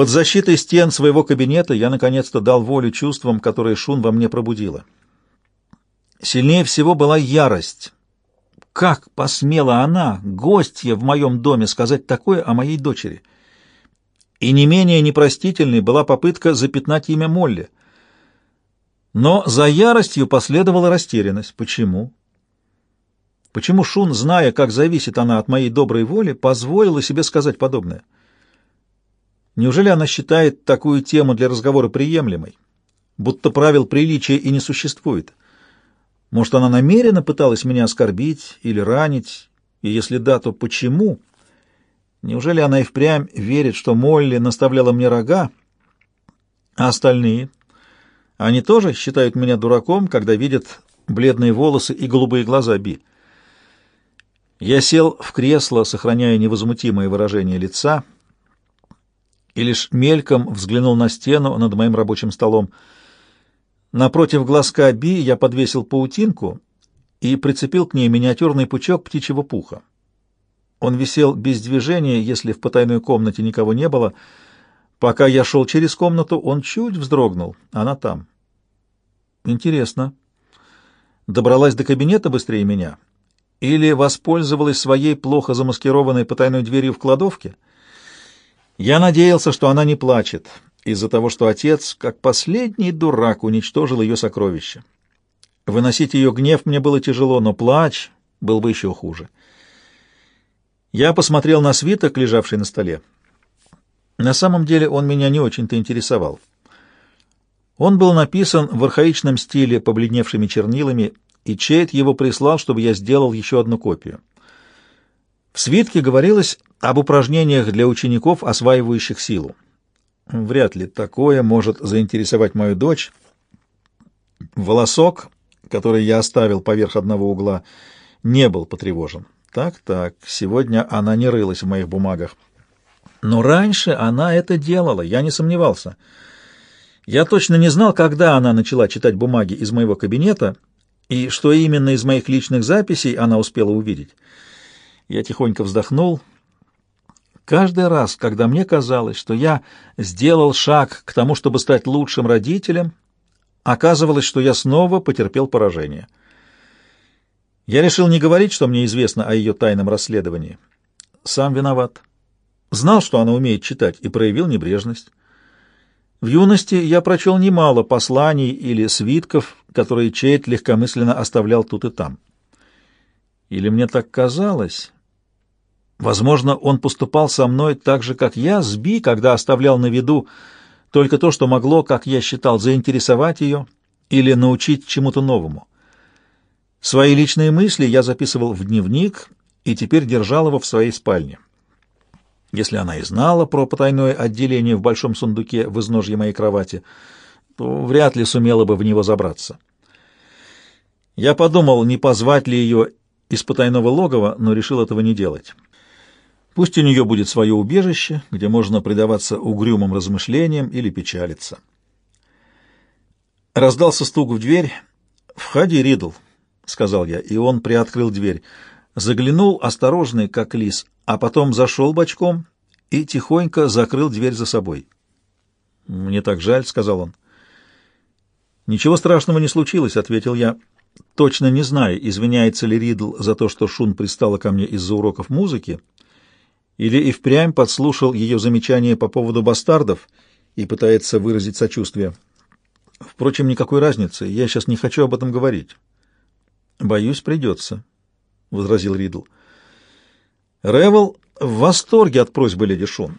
Под защитой стен своего кабинета я наконец-то дал волю чувствам, которые Шун во мне пробудила. Сильнее всего была ярость. Как посмела она, гостья в моем доме, сказать такое о моей дочери? И не менее непростительной была попытка запятнать имя Молли. Но за яростью последовала растерянность. Почему? Почему Шун, зная, как зависит она от моей доброй воли, позволила себе сказать подобное? Неужели она считает такую тему для разговора приемлемой? Будто правил приличия и не существует. Может, она намеренно пыталась меня оскорбить или ранить? И если да, то почему? Неужели она и впрямь верит, что Молли наставляла мне рога, а остальные? Они тоже считают меня дураком, когда видят бледные волосы и голубые глаза Би. Я сел в кресло, сохраняя невозмутимое выражение лица, и лишь мельком взглянул на стену над моим рабочим столом. Напротив глазка Би я подвесил паутинку и прицепил к ней миниатюрный пучок птичьего пуха. Он висел без движения, если в потайной комнате никого не было. Пока я шел через комнату, он чуть вздрогнул. Она там. Интересно. Добралась до кабинета быстрее меня или воспользовалась своей плохо замаскированной потайной дверью в кладовке. Я надеялся, что она не плачет из-за того, что отец, как последний дурак, уничтожил ее сокровище. Выносить ее гнев мне было тяжело, но плач был бы еще хуже. Я посмотрел на свиток, лежавший на столе. На самом деле он меня не очень-то интересовал. Он был написан в архаичном стиле побледневшими чернилами и Чейд его прислал, чтобы я сделал еще одну копию. В свитке говорилось об упражнениях для учеников, осваивающих силу. Вряд ли такое может заинтересовать мою дочь. Волосок, который я оставил поверх одного угла, не был потревожен. Так-так, сегодня она не рылась в моих бумагах. Но раньше она это делала, я не сомневался. Я точно не знал, когда она начала читать бумаги из моего кабинета — и что именно из моих личных записей она успела увидеть. Я тихонько вздохнул. Каждый раз, когда мне казалось, что я сделал шаг к тому, чтобы стать лучшим родителем, оказывалось, что я снова потерпел поражение. Я решил не говорить, что мне известно о ее тайном расследовании. Сам виноват. Знал, что она умеет читать, и проявил небрежность. В юности я прочел немало посланий или свитков, которые Чейт легкомысленно оставлял тут и там. Или мне так казалось? Возможно, он поступал со мной так же, как я, с Би, когда оставлял на виду только то, что могло, как я считал, заинтересовать ее или научить чему-то новому. Свои личные мысли я записывал в дневник и теперь держал его в своей спальне. Если она и знала про потайное отделение в большом сундуке в изножье моей кровати, то вряд ли сумела бы в него забраться. Я подумал, не позвать ли ее из потайного логова, но решил этого не делать. Пусть у нее будет свое убежище, где можно предаваться угрюмым размышлениям или печалиться. Раздался стук в дверь. «Входи, Ридл», — сказал я, и он приоткрыл дверь. Заглянул, осторожный, как лис, а потом зашел бочком и тихонько закрыл дверь за собой. «Мне так жаль», — сказал он. «Ничего страшного не случилось», — ответил я, точно не зная, извиняется ли Ридл за то, что Шун пристала ко мне из-за уроков музыки, или и впрямь подслушал ее замечания по поводу бастардов и пытается выразить сочувствие. Впрочем, никакой разницы, я сейчас не хочу об этом говорить. «Боюсь, придется», — возразил Ридл. Ревел в восторге от просьбы леди Шун.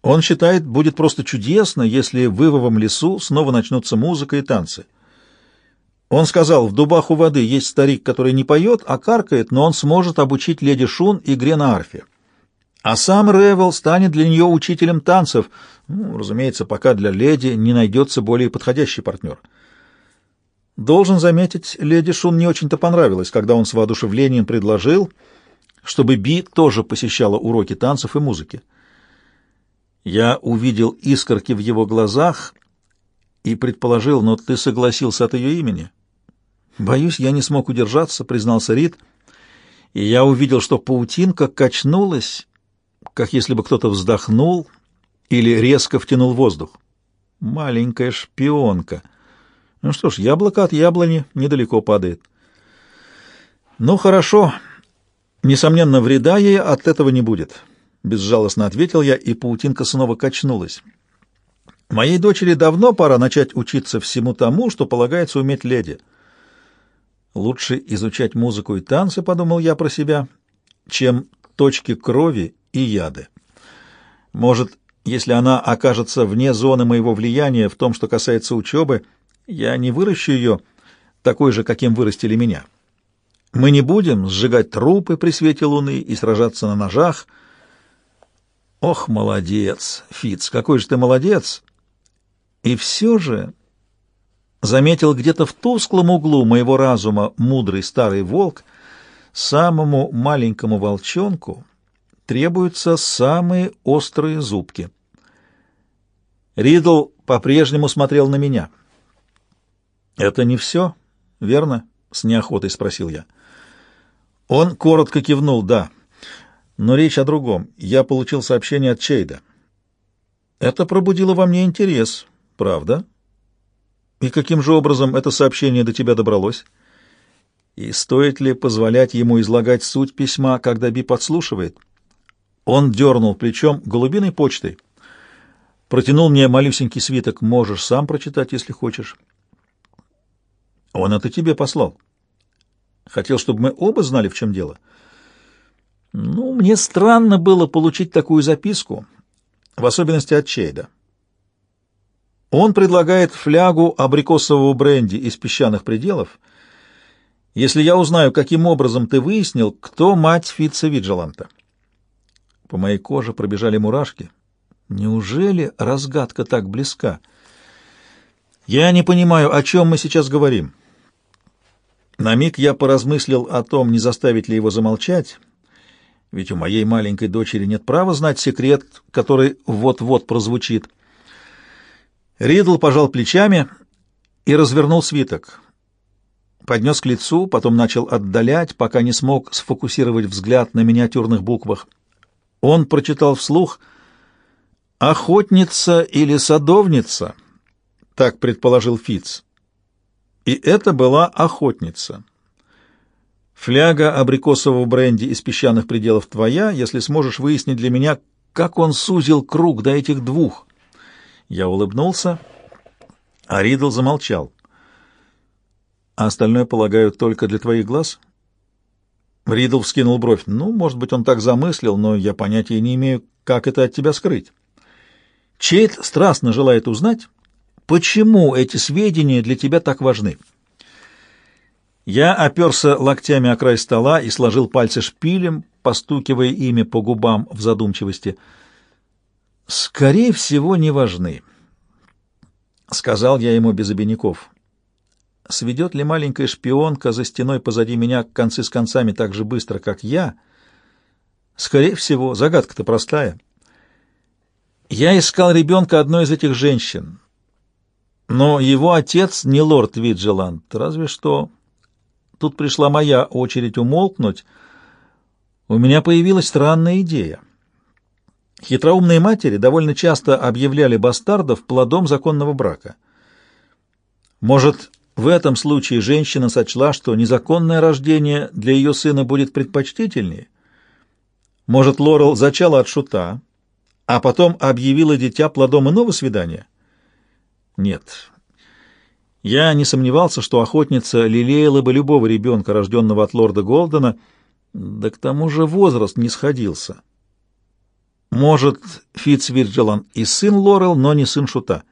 Он считает, будет просто чудесно, если в Ивовом лесу снова начнутся музыка и танцы. Он сказал, в дубах у воды есть старик, который не поет, а каркает, но он сможет обучить леди Шун игре на арфе. А сам Ревел станет для нее учителем танцев. Ну, разумеется, пока для леди не найдется более подходящий партнер. Должен заметить, леди Шун не очень-то понравилось, когда он с воодушевлением предложил чтобы Би тоже посещала уроки танцев и музыки. Я увидел искорки в его глазах и предположил, но ты согласился от ее имени. Боюсь, я не смог удержаться, признался Рид, и я увидел, что паутинка качнулась, как если бы кто-то вздохнул или резко втянул воздух. Маленькая шпионка. Ну что ж, яблоко от яблони недалеко падает. Ну хорошо. Несомненно, вреда ей от этого не будет. Безжалостно ответил я, и паутинка снова качнулась. Моей дочери давно пора начать учиться всему тому, что полагается уметь леди. Лучше изучать музыку и танцы, подумал я про себя, чем точки крови и яды. Может, если она окажется вне зоны моего влияния в том, что касается учебы, я не выращу ее такой же, каким вырастили меня. Мы не будем сжигать трупы при свете луны и сражаться на ножах. Ох, молодец, Фиц, какой же ты молодец! И все же заметил где-то в тусклом углу моего разума мудрый старый волк, самому маленькому волчонку требуются самые острые зубки. Ридл по-прежнему смотрел на меня. «Это не все, верно?» — с неохотой спросил я. Он коротко кивнул «да». Но речь о другом. Я получил сообщение от Чейда. Это пробудило во мне интерес, правда? И каким же образом это сообщение до тебя добралось? И стоит ли позволять ему излагать суть письма, когда Би подслушивает? Он дернул плечом голубиной почтой. Протянул мне малюсенький свиток. Можешь сам прочитать, если хочешь. Он это тебе послал. Хотел, чтобы мы оба знали, в чем дело. Ну, мне странно было получить такую записку, в особенности от Чейда. Он предлагает флягу абрикосового бренди из песчаных пределов, если я узнаю, каким образом ты выяснил, кто мать Фитца Виджеланта. По моей коже пробежали мурашки. Неужели разгадка так близка? Я не понимаю, о чем мы сейчас говорим. На миг я поразмыслил о том, не заставить ли его замолчать, ведь у моей маленькой дочери нет права знать секрет, который вот-вот прозвучит. Ридл пожал плечами и развернул свиток. Поднес к лицу, потом начал отдалять, пока не смог сфокусировать взгляд на миниатюрных буквах. Он прочитал вслух «Охотница или садовница», — так предположил Фиц. И это была охотница. Фляга абрикосового бренди из песчаных пределов твоя, если сможешь выяснить для меня, как он сузил круг до этих двух. Я улыбнулся, а Ридл замолчал. А остальное, полагаю, только для твоих глаз? Ридл вскинул бровь. Ну, может быть, он так замыслил, но я понятия не имею, как это от тебя скрыть. Чейт страстно желает узнать, Почему эти сведения для тебя так важны? Я оперся локтями о край стола и сложил пальцы шпилем, постукивая ими по губам в задумчивости. «Скорее всего, не важны», — сказал я ему без обиняков. «Сведет ли маленькая шпионка за стеной позади меня концы с концами так же быстро, как я?» «Скорее всего, загадка-то простая. Я искал ребенка одной из этих женщин, но его отец не лорд Виджеланд, разве что... Тут пришла моя очередь умолкнуть. У меня появилась странная идея. Хитроумные матери довольно часто объявляли бастардов плодом законного брака. Может, в этом случае женщина сочла, что незаконное рождение для ее сына будет предпочтительнее? Может, Лорел зачала от шута, а потом объявила дитя плодом иного свидания? Нет. Я не сомневался, что охотница лелеяла бы любого ребенка, рожденного от лорда Голдена, да к тому же возраст не сходился. Может, Фитцвирджилан и сын Лорел, но не сын Шута.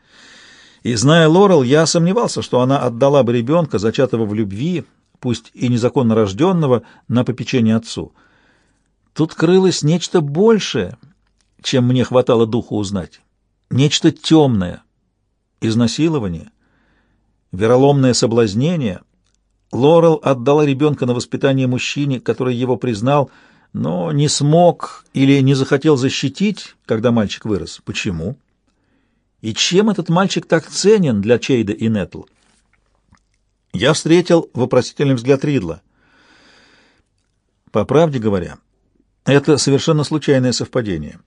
И, зная Лорел, я сомневался, что она отдала бы ребенка, зачатого в любви, пусть и незаконно рожденного, на попечение отцу. Тут крылось нечто большее, чем мне хватало духу узнать. Нечто темное, изнасилование, вероломное соблазнение. Лорел отдала ребенка на воспитание мужчине, который его признал, но не смог или не захотел защитить, когда мальчик вырос. Почему? И чем этот мальчик так ценен для Чейда и Нетл? Я встретил вопросительный взгляд Ридла. По правде говоря, это совершенно случайное совпадение.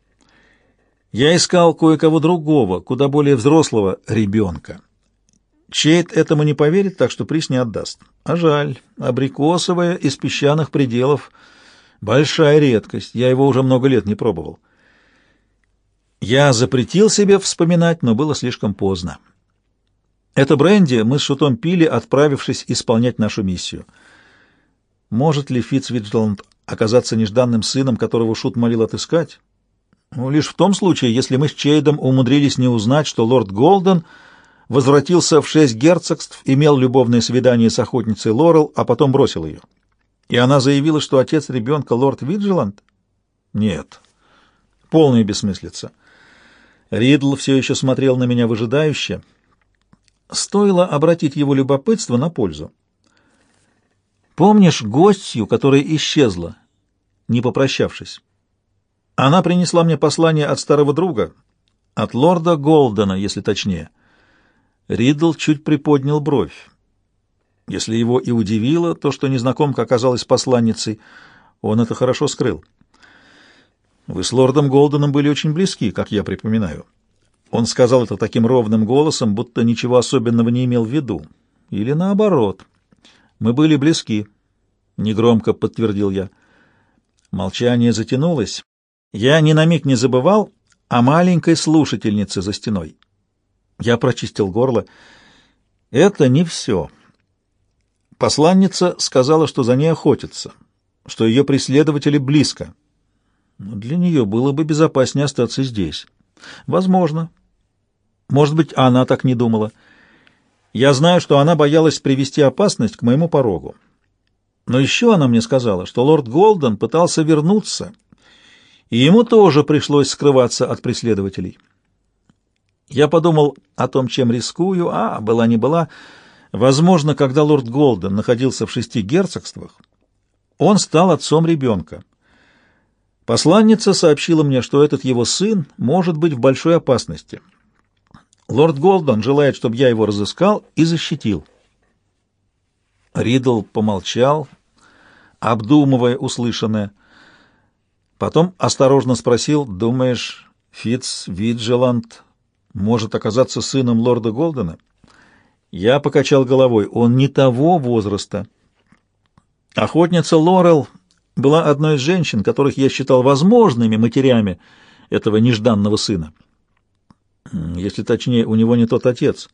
Я искал кое-кого другого, куда более взрослого ребенка. Чейт этому не поверит, так что приз не отдаст. А жаль, абрикосовая из песчаных пределов — большая редкость, я его уже много лет не пробовал. Я запретил себе вспоминать, но было слишком поздно. Это бренди мы с Шутом пили, отправившись исполнять нашу миссию. Может ли Фитцвиджланд оказаться нежданным сыном, которого Шут молил отыскать? Ну, лишь в том случае, если мы с Чейдом умудрились не узнать, что лорд Голден возвратился в шесть герцогств, имел любовное свидание с охотницей Лорел, а потом бросил ее. И она заявила, что отец ребенка лорд Виджиланд? Нет. Полная бессмыслица. Ридл все еще смотрел на меня выжидающе — стоило обратить его любопытство на пользу. «Помнишь гостью, которая исчезла, не попрощавшись? Она принесла мне послание от старого друга, от лорда Голдена, если точнее». Ридл чуть приподнял бровь. Если его и удивило то, что незнакомка оказалась посланницей, он это хорошо скрыл. «Вы с лордом Голденом были очень близки, как я припоминаю». Он сказал это таким ровным голосом, будто ничего особенного не имел в виду. Или наоборот. Мы были близки, — негромко подтвердил я. Молчание затянулось. Я ни на миг не забывал о маленькой слушательнице за стеной. Я прочистил горло. Это не все. Посланница сказала, что за ней охотятся, что ее преследователи близко. Но для нее было бы безопаснее остаться здесь. Возможно. Может быть, она так не думала. Я знаю, что она боялась привести опасность к моему порогу. Но еще она мне сказала, что лорд Голден пытался вернуться, и ему тоже пришлось скрываться от преследователей. Я подумал о том, чем рискую, а, была не была. Возможно, когда лорд Голден находился в шести герцогствах, он стал отцом ребенка. Посланница сообщила мне, что этот его сын может быть в большой опасности. Лорд Голден желает, чтобы я его разыскал и защитил. Ридл помолчал, обдумывая услышанное. Потом осторожно спросил, «Думаешь, Фитц Виджеланд может оказаться сыном лорда Голдена?» Я покачал головой. «Он не того возраста». Охотница Лорел была одной из женщин, которых я считал возможными матерями этого нежданного сына. Если точнее, у него не тот отец.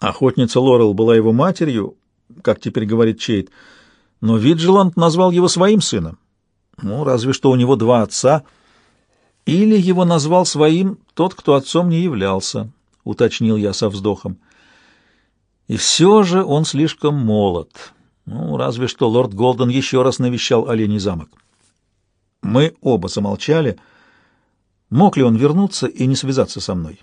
Охотница Лорел была его матерью, как теперь говорит Чейт, но Виджиланд назвал его своим сыном. Ну, разве что у него два отца. Или его назвал своим тот, кто отцом не являлся, уточнил я со вздохом. И все же он слишком молод. Ну, разве что лорд Голден еще раз навещал Оленей замок. Мы оба замолчали. Мог ли он вернуться и не связаться со мной?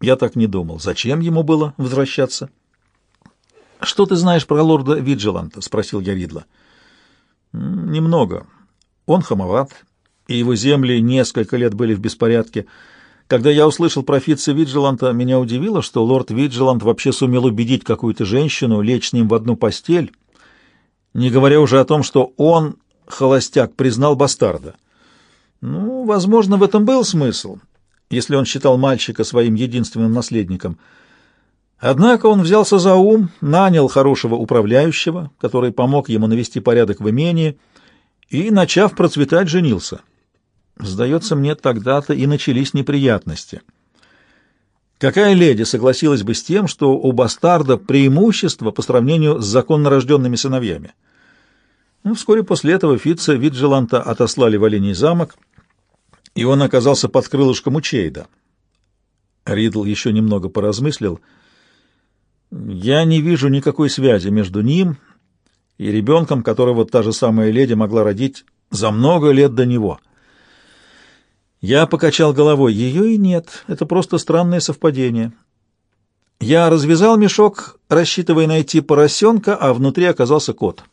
Я так не думал. Зачем ему было возвращаться? «Что ты знаешь про лорда Виджиланта?» — спросил я Ридла. «Немного. Он хамоват, и его земли несколько лет были в беспорядке. Когда я услышал про Фитца Виджиланта, меня удивило, что лорд Виджилант вообще сумел убедить какую-то женщину лечь с ним в одну постель, не говоря уже о том, что он, холостяк, признал бастарда. Ну, возможно, в этом был смысл, если он считал мальчика своим единственным наследником. Однако он взялся за ум, нанял хорошего управляющего, который помог ему навести порядок в имении, и, начав процветать, женился. Сдается мне, тогда-то и начались неприятности. Какая леди согласилась бы с тем, что у бастарда преимущество по сравнению с законно рожденными сыновьями? Ну, вскоре после этого Фитца Виджеланта отослали в Оленей замок, и он оказался под крылышком у Чейда. Ридл еще немного поразмыслил. «Я не вижу никакой связи между ним и ребенком, которого та же самая леди могла родить за много лет до него». Я покачал головой. Ее и нет. Это просто странное совпадение. Я развязал мешок, рассчитывая найти поросенка, а внутри оказался кот.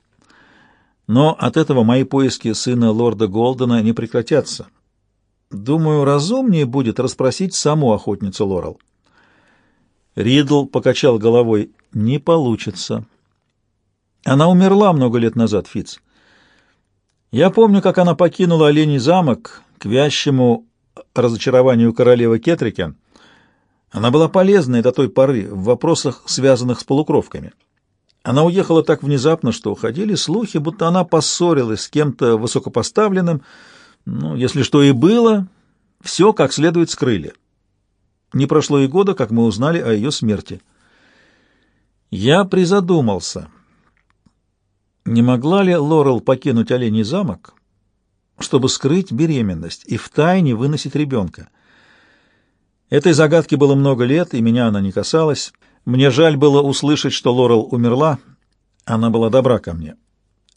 Но от этого мои поиски сына лорда Голдена не прекратятся. Думаю, разумнее будет расспросить саму охотницу Лорел. Ридл покачал головой. Не получится. Она умерла много лет назад, Фиц. Я помню, как она покинула Оленей замок к вящему разочарованию королевы Кетрикен, она была полезной до той поры в вопросах, связанных с полукровками. Она уехала так внезапно, что ходили слухи, будто она поссорилась с кем-то высокопоставленным. Ну, если что и было, все как следует скрыли. Не прошло и года, как мы узнали о ее смерти. Я призадумался. Не могла ли Лорел покинуть Оленей замок, чтобы скрыть беременность и втайне выносить ребенка? Этой загадки было много лет, и меня она не касалась. Мне жаль было услышать, что Лорел умерла. Она была добра ко мне.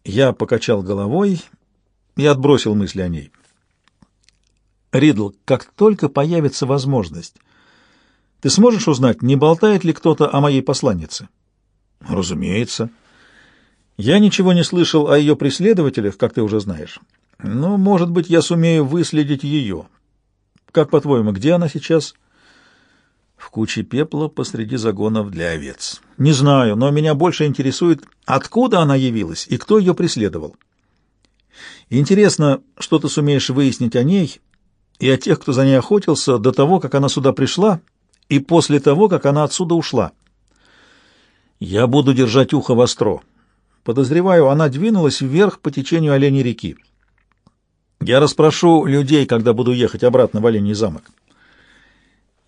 Я покачал головой и отбросил мысли о ней. Ридл, как только появится возможность, ты сможешь узнать, не болтает ли кто-то о моей посланнице? Разумеется. Я ничего не слышал о ее преследователях, как ты уже знаешь. Но, может быть, я сумею выследить ее. Как, по-твоему, где она сейчас? В куче пепла посреди загонов для овец. Не знаю, но меня больше интересует, откуда она явилась и кто ее преследовал. Интересно, что ты сумеешь выяснить о ней и о тех, кто за ней охотился до того, как она сюда пришла, и после того, как она отсюда ушла. Я буду держать ухо востро. Подозреваю, она двинулась вверх по течению Оленей реки. Я расспрошу людей, когда буду ехать обратно в Оленей замок.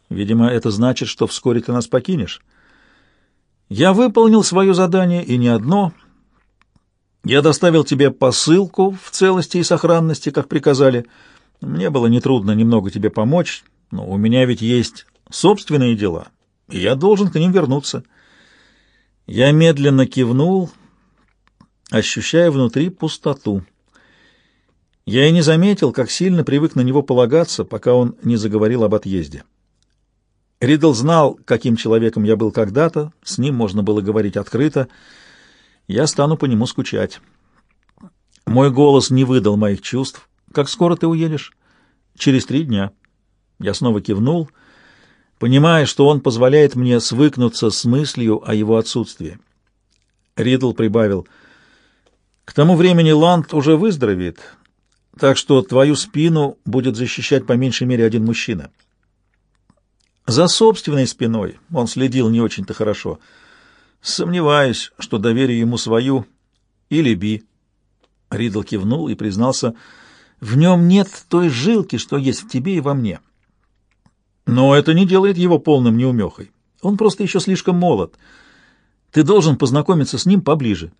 Видимо, это значит, что вскоре ты нас покинешь. Я выполнил свое задание, и не одно. Я доставил тебе посылку в целости и сохранности, как приказали. Мне было нетрудно немного тебе помочь, но у меня ведь есть собственные дела, и я должен к ним вернуться. Я медленно кивнул, ощущая внутри пустоту. Я и не заметил, как сильно привык на него полагаться, пока он не заговорил об отъезде. Ридл знал, каким человеком я был когда-то, с ним можно было говорить открыто. Я стану по нему скучать. Мой голос не выдал моих чувств. «Как скоро ты уедешь?» «Через три дня». Я снова кивнул, понимая, что он позволяет мне свыкнуться с мыслью о его отсутствии. Ридл прибавил, «К тому времени Ланд уже выздоровеет, так что твою спину будет защищать по меньшей мере один мужчина». За собственной спиной он следил не очень-то хорошо. Сомневаюсь, что доверю ему свою или Би. Ридл кивнул и признался, в нем нет той жилки, что есть в тебе и во мне. Но это не делает его полным неумехой. Он просто еще слишком молод. Ты должен познакомиться с ним поближе.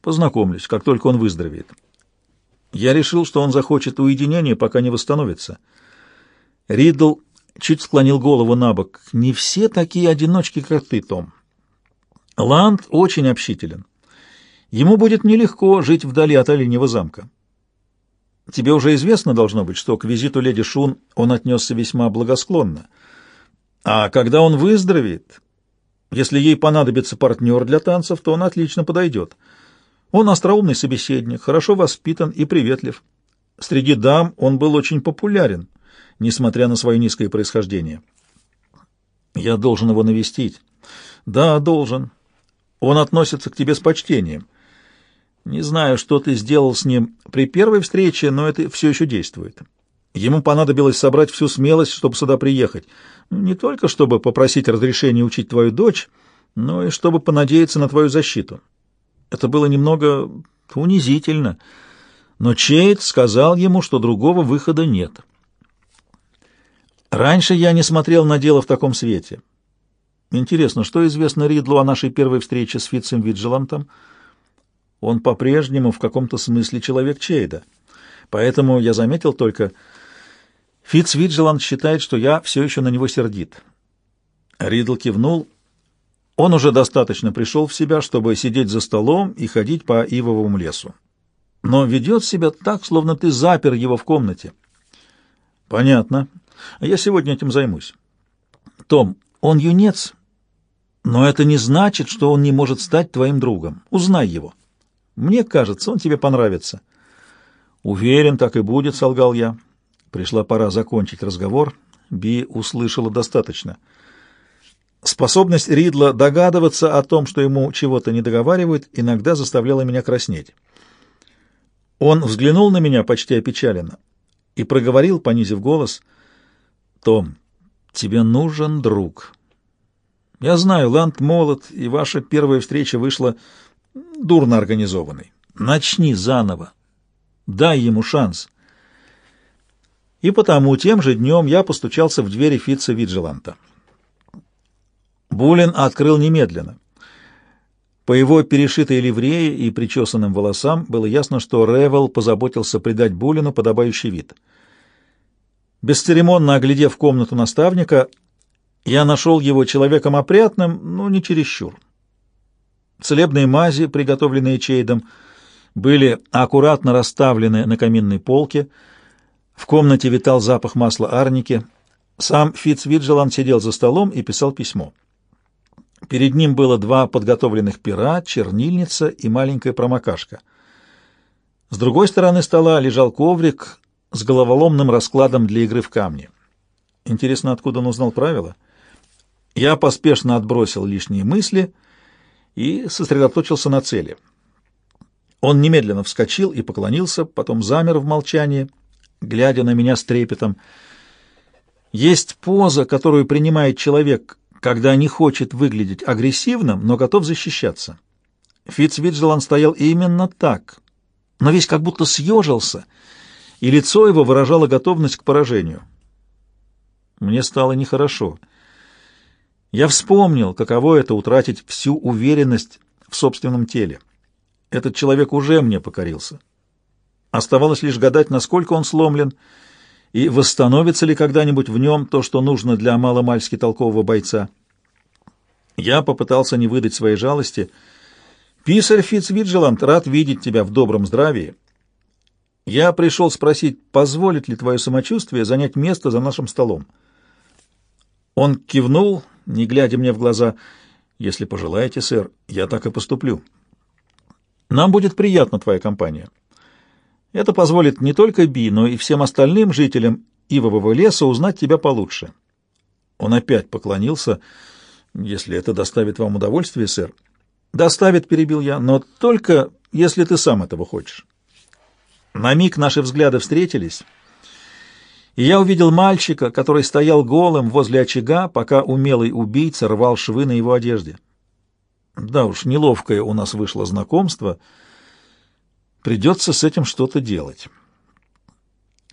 Познакомлюсь, как только он выздоровеет. Я решил, что он захочет уединения, пока не восстановится. Ридл чуть склонил голову на бок. «Не все такие одиночки, как ты, Том. Ланд очень общителен. Ему будет нелегко жить вдали от Оленьего замка. Тебе уже известно, должно быть, что к визиту леди Шун он отнесся весьма благосклонно. А когда он выздоровеет, если ей понадобится партнер для танцев, то он отлично подойдет. Он остроумный собеседник, хорошо воспитан и приветлив. Среди дам он был очень популярен — несмотря на свое низкое происхождение. Я должен его навестить. Да, должен. Он относится к тебе с почтением. Не знаю, что ты сделал с ним при первой встрече, но это все еще действует. Ему понадобилось собрать всю смелость, чтобы сюда приехать. Не только чтобы попросить разрешения учить твою дочь, но и чтобы понадеяться на твою защиту. Это было немного унизительно, но Чейд сказал ему, что другого выхода нет. Раньше я не смотрел на дело в таком свете. Интересно, что известно Ридлу о нашей первой встрече с Фитцем Виджелантом? Он по-прежнему в каком-то смысле человек Чейда. Поэтому я заметил только... Фитц Виджеланд считает, что я все еще на него сердит. Ридл кивнул. Он уже достаточно пришел в себя, чтобы сидеть за столом и ходить по ивовому лесу. Но ведет себя так, словно ты запер его в комнате. Понятно. Я сегодня этим займусь. Том, он юнец, но это не значит, что он не может стать твоим другом. Узнай его. Мне кажется, он тебе понравится. Уверен, так и будет, солгал я. Пришла пора закончить разговор. Би услышала достаточно. Способность Ридла догадываться о том, что ему чего-то не договаривают, иногда заставляла меня краснеть. Он взглянул на меня почти опечаленно и проговорил, понизив голос — Том, тебе нужен друг. Я знаю, Ланд молод, и ваша первая встреча вышла дурно организованной. Начни заново. Дай ему шанс. И потому тем же днем я постучался в двери Фитца Виджиланта. Булин открыл немедленно. По его перешитой ливрее и причесанным волосам было ясно, что Ревел позаботился придать Булину подобающий вид. Бесцеремонно оглядев комнату наставника, я нашел его человеком опрятным, но не чересчур. Целебные мази, приготовленные Чейдом, были аккуратно расставлены на каминной полке. В комнате витал запах масла арники. Сам Фитцвиджеланд сидел за столом и писал письмо. Перед ним было два подготовленных пера, чернильница и маленькая промокашка. С другой стороны стола лежал коврик с головоломным раскладом для игры в камни. Интересно, откуда он узнал правила? Я поспешно отбросил лишние мысли и сосредоточился на цели. Он немедленно вскочил и поклонился, потом замер в молчании, глядя на меня с трепетом. Есть поза, которую принимает человек, когда не хочет выглядеть агрессивным, но готов защищаться. Фитцвиджелан стоял именно так, но весь как будто съежился, и лицо его выражало готовность к поражению. Мне стало нехорошо. Я вспомнил, каково это утратить всю уверенность в собственном теле. Этот человек уже мне покорился. Оставалось лишь гадать, насколько он сломлен, и восстановится ли когда-нибудь в нем то, что нужно для маломальски толкового бойца. Я попытался не выдать своей жалости. «Писарь Фицвиджеланд, рад видеть тебя в добром здравии. Я пришел спросить, позволит ли твое самочувствие занять место за нашим столом». Он кивнул, не глядя мне в глаза. «Если пожелаете, сэр, я так и поступлю. Нам будет приятна твоя компания». Это позволит не только Би, но и всем остальным жителям Ивового леса узнать тебя получше. Он опять поклонился, если это доставит вам удовольствие, сэр. Доставит, перебил я, но только если ты сам этого хочешь. На миг наши взгляды встретились, и я увидел мальчика, который стоял голым возле очага, пока умелый убийца рвал швы на его одежде. Да уж, неловкое у нас вышло знакомство — Придется с этим что-то делать.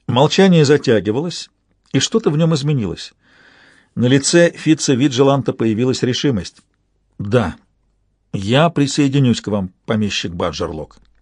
Молчание затягивалось, и что-то в нем изменилось. На лице Фитца Виджеланта появилась решимость. «Да, я присоединюсь к вам, помещик Баджерлок».